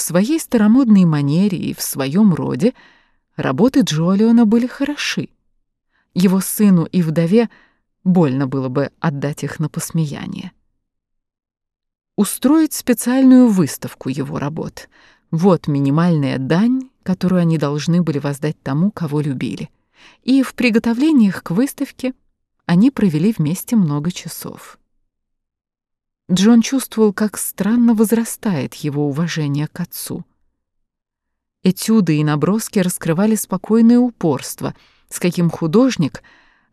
В своей старомодной манере и в своем роде работы Джолиона были хороши. Его сыну и вдове больно было бы отдать их на посмеяние. Устроить специальную выставку его работ — вот минимальная дань, которую они должны были воздать тому, кого любили. И в приготовлениях к выставке они провели вместе много часов. Джон чувствовал, как странно возрастает его уважение к отцу. Этюды и наброски раскрывали спокойное упорство, с каким художник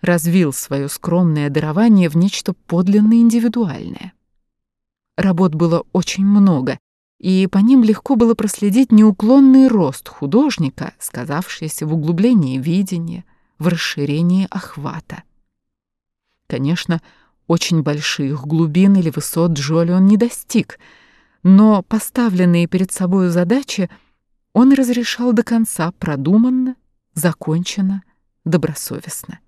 развил свое скромное дарование в нечто подлинно индивидуальное. Работ было очень много, и по ним легко было проследить неуклонный рост художника, сказавшийся в углублении видения, в расширении охвата. Конечно, очень больших глубин или высот Джоли он не достиг, но поставленные перед собой задачи он разрешал до конца продуманно, законченно, добросовестно.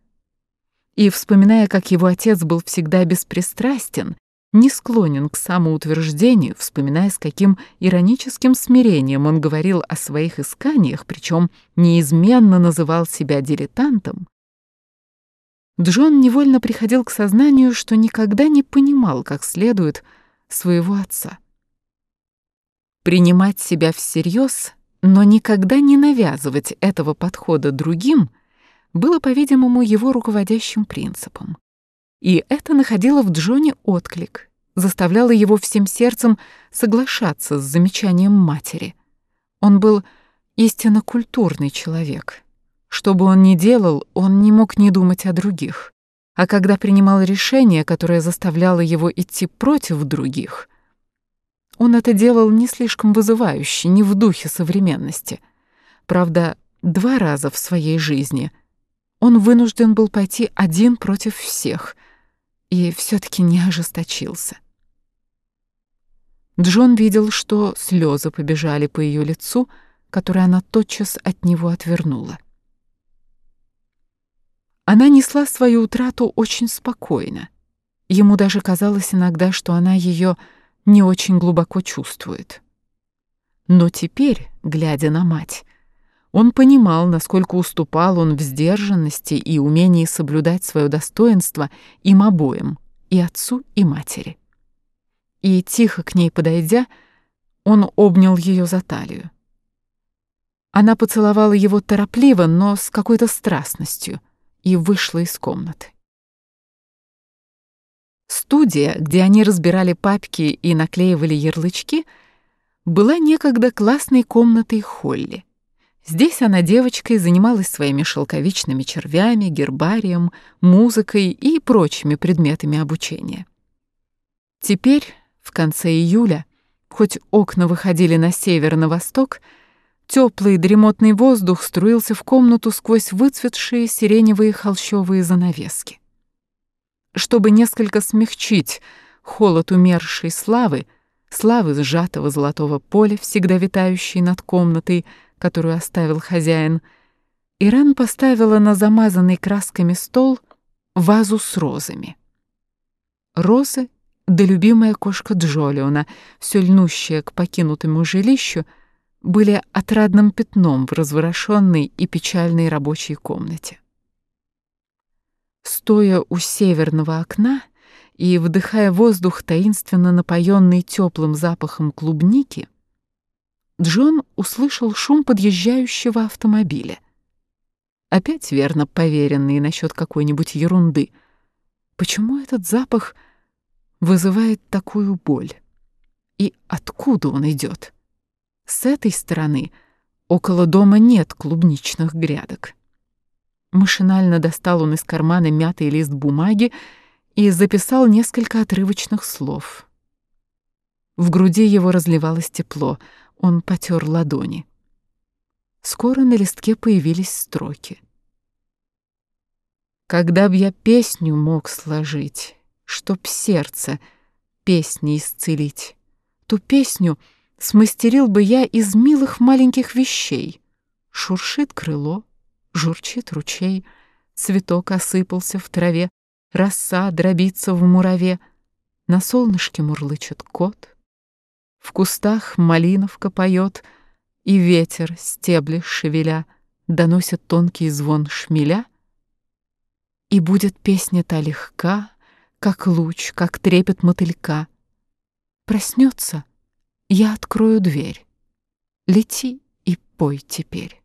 И, вспоминая, как его отец был всегда беспристрастен, не склонен к самоутверждению, вспоминая, с каким ироническим смирением он говорил о своих исканиях, причем неизменно называл себя дилетантом, Джон невольно приходил к сознанию, что никогда не понимал как следует своего отца. Принимать себя всерьез, но никогда не навязывать этого подхода другим, было, по-видимому, его руководящим принципом. И это находило в Джоне отклик, заставляло его всем сердцем соглашаться с замечанием матери. Он был истинно культурный человек — что бы он ни делал, он не мог не думать о других. А когда принимал решение, которое заставляло его идти против других, он это делал не слишком вызывающе, не в духе современности. Правда, два раза в своей жизни он вынужден был пойти один против всех и все таки не ожесточился. Джон видел, что слезы побежали по ее лицу, которое она тотчас от него отвернула. Она несла свою утрату очень спокойно. Ему даже казалось иногда, что она ее не очень глубоко чувствует. Но теперь, глядя на мать, он понимал, насколько уступал он в сдержанности и умении соблюдать свое достоинство им обоим, и отцу, и матери. И, тихо к ней подойдя, он обнял ее за талию. Она поцеловала его торопливо, но с какой-то страстностью — и вышла из комнаты. Студия, где они разбирали папки и наклеивали ярлычки, была некогда классной комнатой Холли. Здесь она девочкой занималась своими шелковичными червями, гербарием, музыкой и прочими предметами обучения. Теперь, в конце июля, хоть окна выходили на север на восток, Теплый дремотный воздух струился в комнату сквозь выцветшие сиреневые холщовые занавески. Чтобы несколько смягчить холод умершей славы, славы сжатого золотого поля, всегда витающей над комнатой, которую оставил хозяин, Иран поставила на замазанный красками стол вазу с розами. Розы да любимая кошка Джолиона, все льнущая к покинутому жилищу, были отрадным пятном в разворошенной и печальной рабочей комнате. Стоя у северного окна и вдыхая воздух, таинственно напоенный теплым запахом клубники, Джон услышал шум подъезжающего автомобиля. Опять верно поверенный насчет какой-нибудь ерунды. Почему этот запах вызывает такую боль? И откуда он идет? С этой стороны около дома нет клубничных грядок. Машинально достал он из кармана мятый лист бумаги и записал несколько отрывочных слов. В груди его разливалось тепло, он потер ладони. Скоро на листке появились строки. Когда б я песню мог сложить, чтоб сердце песни исцелить, ту песню — смастерил бы я из милых маленьких вещей. Шуршит крыло, журчит ручей, цветок осыпался в траве, роса дробится в мураве, на солнышке мурлычет кот. В кустах малиновка поет, И ветер, стебли шевеля, Доносит тонкий звон шмеля, И будет песня та легка, Как луч, как трепет мотылька. Проснется, я открою дверь. Лети и пой теперь.